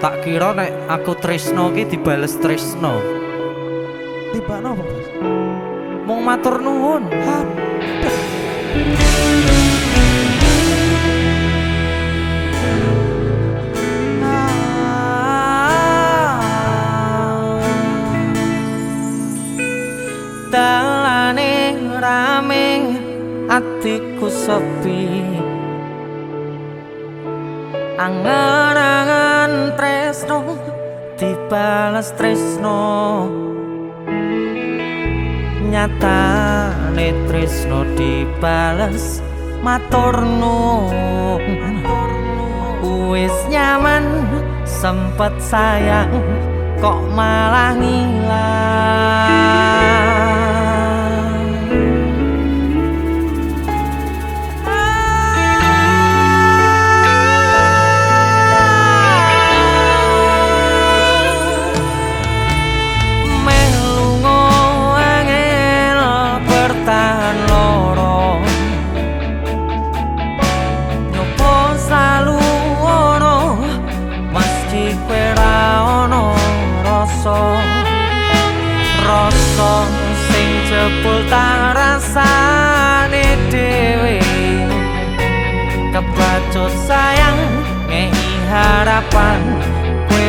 Tak kira nek aku tresno ki dibales tresno. Tiba nopo, Bos? Mung matur nuwun. Dalane rame atiku sepi Angan-angan tresno dibalas tresno. Nyatane tresno dibales matur nuwun Wis nyaman sempet sayang kok malah ngilang jebul tak rasane dhewe. Kebacut sayang ngei harapan kue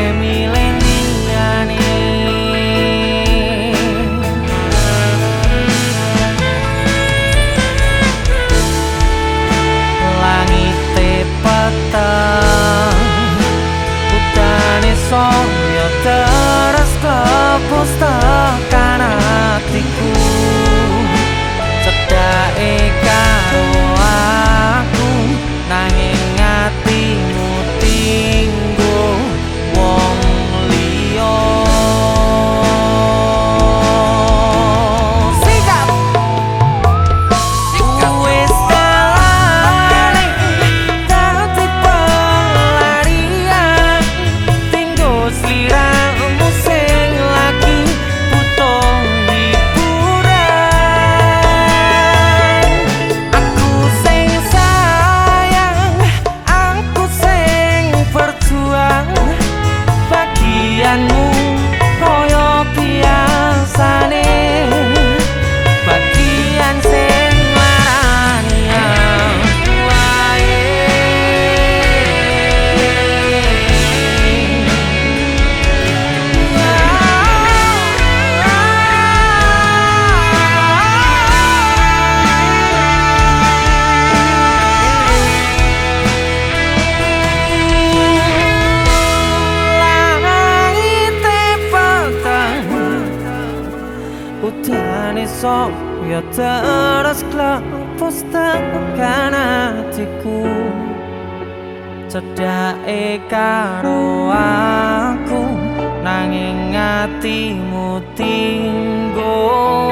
Sok ya terus klepus tekan hatiku Cedake karo aku Nanging hatimu tinggo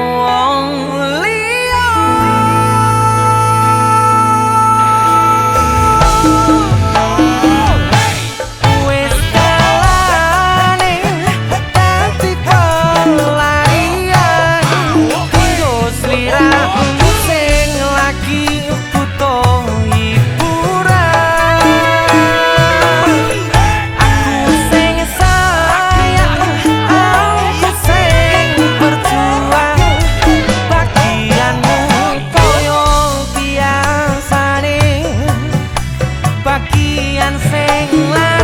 something like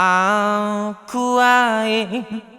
아우 그 구아이.